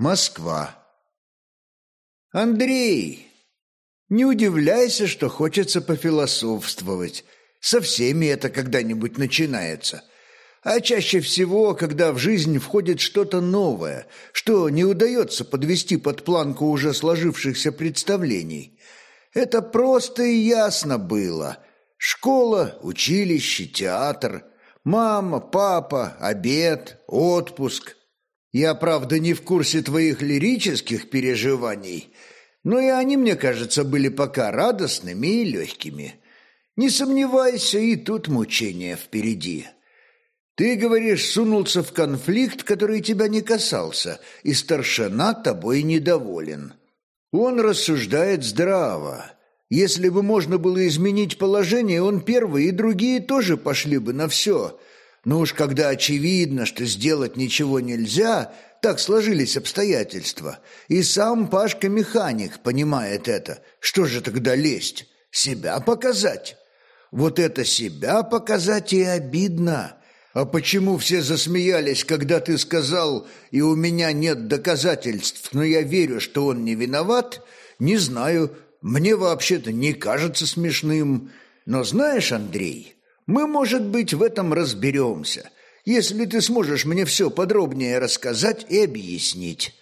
Москва. Андрей, не удивляйся, что хочется пофилософствовать. Со всеми это когда-нибудь начинается. А чаще всего, когда в жизнь входит что-то новое, что не удается подвести под планку уже сложившихся представлений. Это просто и ясно было. Школа, училище, театр, мама, папа, обед, отпуск – я, правда, не в курсе твоих лирических переживаний, но и они, мне кажется, были пока радостными и легкими. Не сомневайся, и тут мучения впереди. Ты, говоришь, сунулся в конфликт, который тебя не касался, и старшина тобой недоволен. Он рассуждает здраво. Если бы можно было изменить положение, он первый и другие тоже пошли бы на все – но уж когда очевидно, что сделать ничего нельзя, так сложились обстоятельства. И сам Пашка-механик понимает это. Что же тогда лезть? Себя показать? Вот это себя показать и обидно. А почему все засмеялись, когда ты сказал, и у меня нет доказательств, но я верю, что он не виноват? Не знаю. Мне вообще-то не кажется смешным. Но знаешь, Андрей, мы, может быть, в этом разберемся, если ты сможешь мне все подробнее рассказать и объяснить.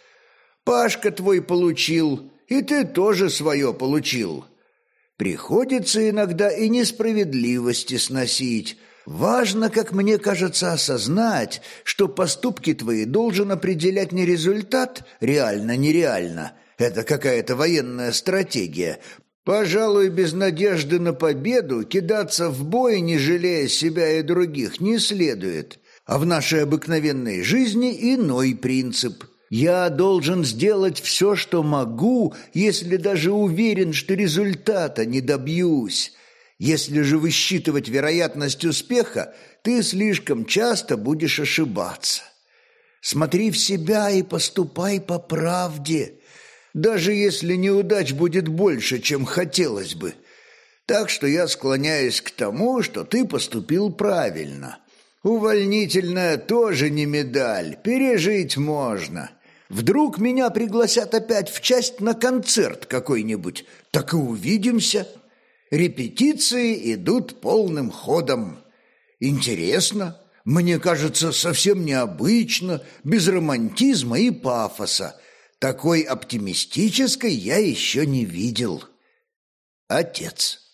Пашка твой получил, и ты тоже свое получил. Приходится иногда и несправедливости сносить. Важно, как мне кажется, осознать, что поступки твои должен определять не результат, реально-нереально. Это какая-то военная стратегия, Пожалуй, без надежды на победу кидаться в бой, не жалея себя и других, не следует. А в нашей обыкновенной жизни иной принцип. Я должен сделать все, что могу, если даже уверен, что результата не добьюсь. Если же высчитывать вероятность успеха, ты слишком часто будешь ошибаться. Смотри в себя и поступай по правде даже если неудач будет больше, чем хотелось бы. Так что я склоняюсь к тому, что ты поступил правильно. Увольнительная тоже не медаль, пережить можно. Вдруг меня пригласят опять в часть на концерт какой-нибудь, так и увидимся. Репетиции идут полным ходом. Интересно, мне кажется, совсем необычно, без романтизма и пафоса – такой оптимистической я еще не видел. Отец.